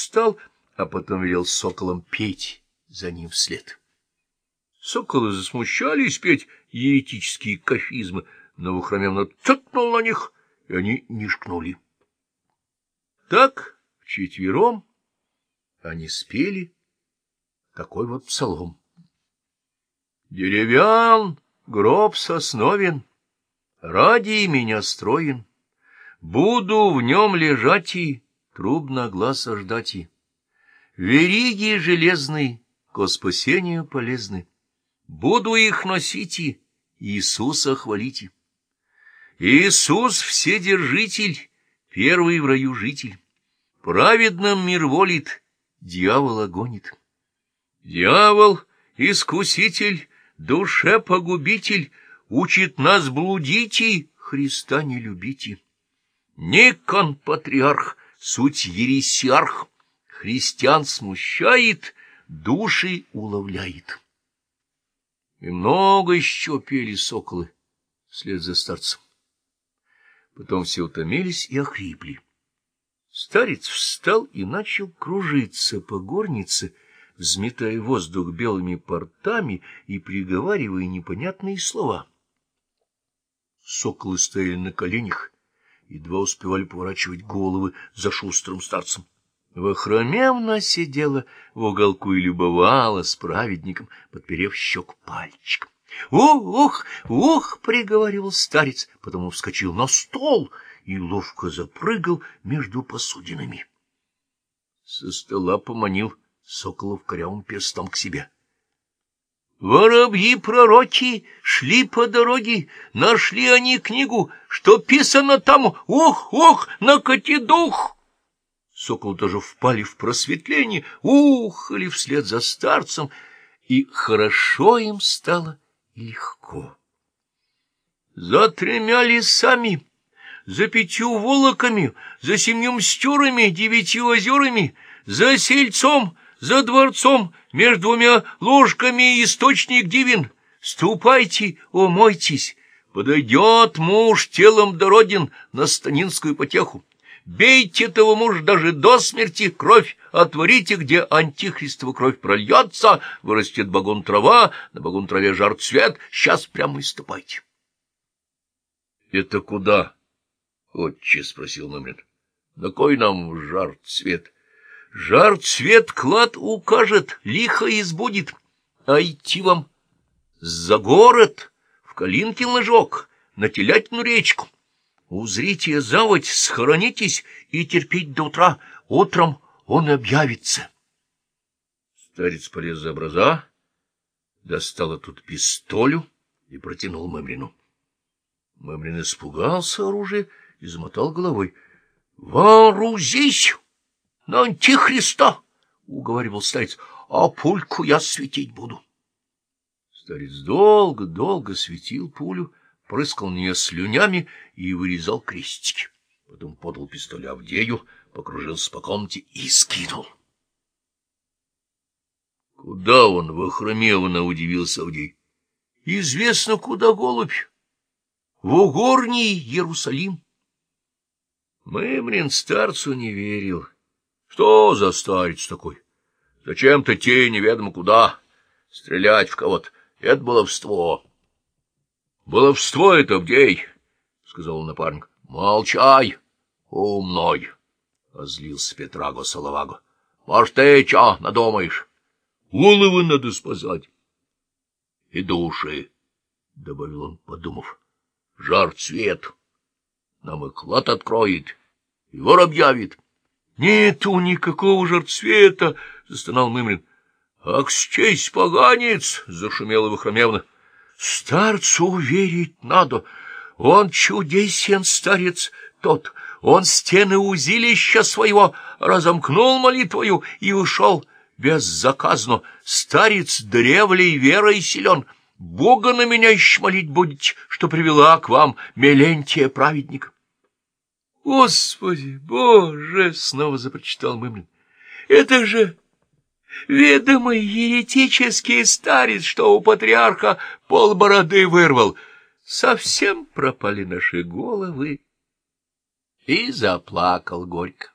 встал, а потом велел соколам петь за ним вслед. Соколы засмущались петь еретические кафизмы, но Вахромевна цокнул на них, и они не шкнули. Так вчетвером они спели такой вот псалом. Деревян, гроб сосновен, ради меня строен, буду в нем лежать и трубно глаза ждать и. Вериги железные, ко спасению полезны, буду их носить и Иисуса хвалить. Иисус вседержитель, первый в раю житель, праведным мир волит, дьявола гонит. Дьявол, искуситель, душе погубитель, учит нас блудить и Христа не любите. Никон, патриарх, суть ересиарх, христиан смущает, души уловляет. И много еще пели соколы вслед за старцем. Потом все утомились и охрипли. Старец встал и начал кружиться по горнице, взметая воздух белыми портами и приговаривая непонятные слова. Соколы стояли на коленях, едва успевали поворачивать головы за шустрым старцем. Вахромевна сидела в уголку и любовала с праведником, подперев щек пальчиком. «Ух, ух!» — приговаривал старец, потом вскочил на стол и ловко запрыгал между посудинами. Со стола поманил Соколов корявым перстом к себе. Воробьи-пророки шли по дороге, нашли они книгу, что писано там «Ох, ох, накати дух!» Сокол тоже впали в просветление, ухали вслед за старцем, и хорошо им стало легко. За тремя лесами, за пятью волоками, за семью мстюрами, девятью озерами, за сельцом — за дворцом между двумя ложками источник дивен. Ступайте, умойтесь, подойдет муж телом дороден на станинскую потеху. Бейте этого мужа даже до смерти, кровь отворите, где антихристова кровь прольется, вырастет багун трава, на багун траве жар цвет, сейчас прямо и ступайте. — Это куда? — отче спросил Мамрин. — На кой нам жар цвет? — Жар цвет клад укажет, лихо избудет, а идти вам за город, Калинкин ложок, на телятину речку. Узрите заводь, схоронитесь и терпеть до утра, утром он объявится. Старец полез за образа, достал тут пистолю и протянул Мемрину. Мемрин испугался оружия и замотал головой. — Вооружись! на антихриста, — уговаривал старец, — а пульку я светить буду. Старец долго-долго светил пулю, прыскал на нее слюнями и вырезал крестики. Потом подал пистоль Авдею, покружился по комнате и скинул. — Куда он, Вахромевна? — удивился Авдей. — Известно, куда голубь. В угорний Иерусалим. Мымрин старцу не верил. — что за старец такой? Зачем-то те неведомо куда стрелять в кого-то. Это баловство. Баловство это, Авдей, — сказал напарник. Молчай, умной, — озлился Петраго Салаваго. Может, ты чё надумаешь? Головы надо спасать. И души, — добавил он, подумав. Жар цвет. Нам и клад откроет, и вор объявит. Нету никакого жарцвета, — застонал Мымрин. — Ах, честь поганец! — зашумела Вахромевна. — Старцу верить надо. Он чудесен, старец тот. Он стены узилища своего разомкнул молитвою и ушел беззаказно. Старец древлей верой силен. Бога на меня еще молить будете, что привела к вам Мелентия праведник. Господи, Боже! — снова запрочитал Мымлин. — Это же ведомый еретический старец, что у патриарха полбороды вырвал. Совсем пропали наши головы. И заплакал горько.